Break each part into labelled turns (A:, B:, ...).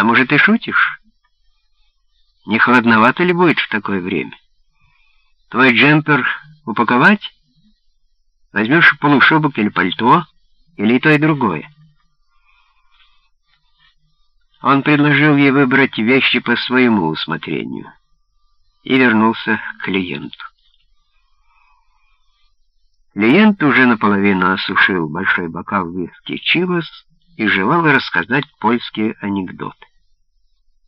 A: А может, ты шутишь? Не холодновато ли будет в такое время? Твой джемпер упаковать? Возьмешь полушубок или пальто, или и то, и другое. Он предложил ей выбрать вещи по своему усмотрению и вернулся к клиенту. Клиент уже наполовину осушил большой бокал виски Чивас и желал рассказать польские анекдоты.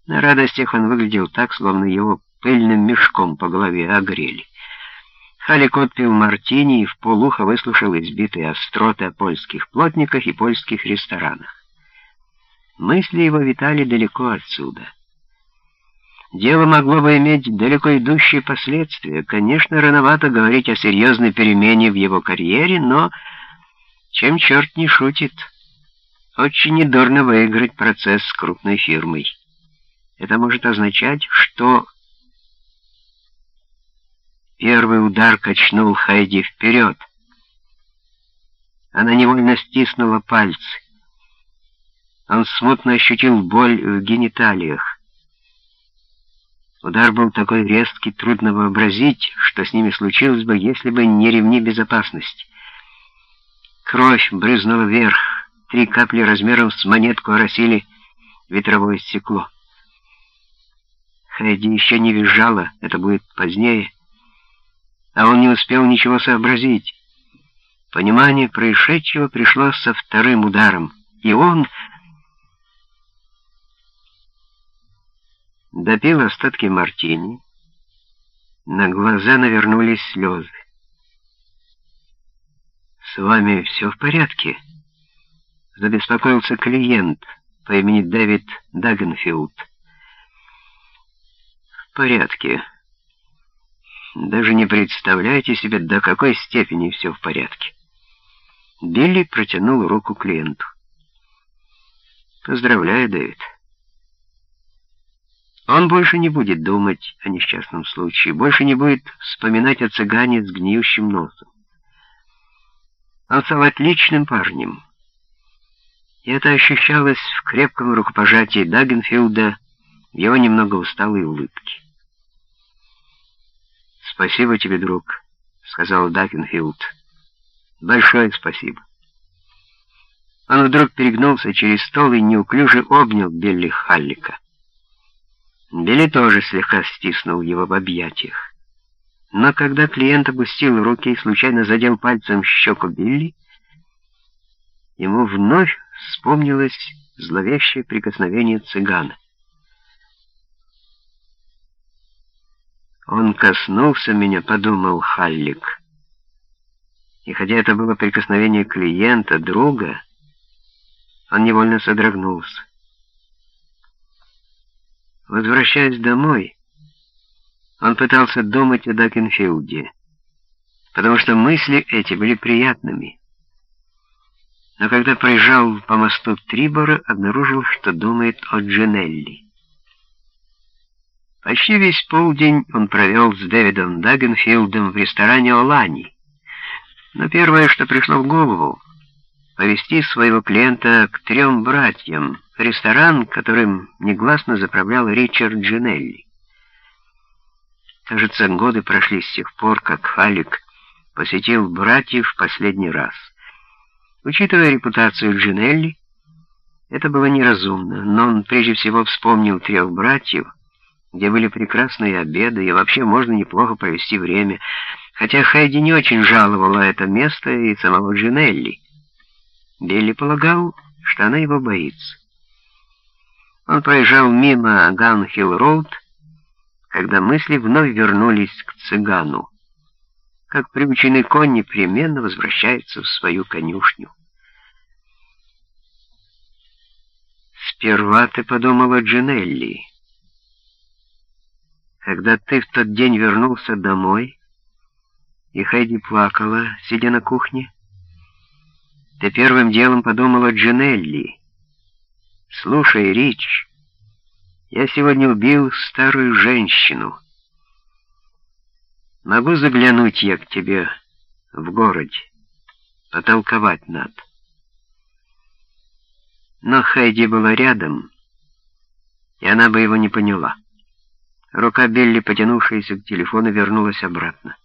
A: На радостях он выглядел так, словно его пыльным мешком по голове огрели. Халик отпил мартини и в полухо выслушал избитые остроты о польских плотниках и польских ресторанах. Мысли его витали далеко отсюда. Дело могло бы иметь далеко идущие последствия. Конечно, рановато говорить о серьезной перемене в его карьере, но чем черт не шутит, очень недорно выиграть процесс с крупной фирмой. Это может означать, что первый удар качнул Хайди вперед. Она невольно стиснула пальцы. Он смутно ощутил боль в гениталиях. Удар был такой резкий, трудно вообразить, что с ними случилось бы, если бы не ремни безопасности. Кровь брызнула вверх, три капли размером с монетку оросили ветровое стекло. Хэдди еще не визжала, это будет позднее, а он не успел ничего сообразить. Понимание происшедшего пришло со вторым ударом, и он допил остатки мартини. На глаза навернулись слезы. «С вами все в порядке?» Забеспокоился клиент по имени Дэвид Дагенфилд. «В порядке. Даже не представляете себе, до какой степени все в порядке». Билли протянул руку клиенту. «Поздравляю, Дэвид». Он больше не будет думать о несчастном случае, больше не будет вспоминать о цыгане с гниющим носом. Он стал отличным парнем. И это ощущалось в крепком рукопожатии Дагенфилда, его немного усталой улыбке. «Спасибо тебе, друг», — сказал Дагенфилд. «Большое спасибо». Он вдруг перегнулся через стол и неуклюже обнял Билли Халлика. Билли тоже слегка стиснул его в объятиях. Но когда клиент опустил руки и случайно задел пальцем щеку Билли, ему вновь вспомнилось зловещее прикосновение цыгана. «Он коснулся меня», — подумал Халлик. И хотя это было прикосновение клиента, друга, он невольно содрогнулся. Возвращаясь домой, он пытался думать о Дакенфилде, потому что мысли эти были приятными. Но когда проезжал по мосту Трибора, обнаружил, что думает о Джинелли. Почти весь полдень он провел с Дэвидом Дагенфилдом в ресторане «Олани». Но первое, что пришло в голову, повести своего клиента к трем братьям, ресторан, которым негласно заправлял Ричард Джинелли. Кажется, годы прошли с тех пор, как Халик посетил братьев в последний раз. Учитывая репутацию Джинелли, это было неразумно, но он прежде всего вспомнил трех братьев, где были прекрасные обеды, и вообще можно неплохо провести время, хотя Хайди не очень жаловала это место и самого Джинелли. Билли полагал, что она его боится. Он проезжал мимо Ганхилл-Роуд, когда мысли вновь вернулись к цыгану. Как приученный конь непременно возвращается в свою конюшню. Сперва ты подумала Джинелли. Когда ты в тот день вернулся домой, и Хэйди плакала, сидя на кухне, ты первым делом подумала Джинелли. Слушай, Рич, я сегодня убил старую женщину. Могу заглянуть я к тебе в городе, потолковать надо. Но Хайди была рядом, и она бы его не поняла. Рука Белли, потянувшаяся к телефону, вернулась обратно.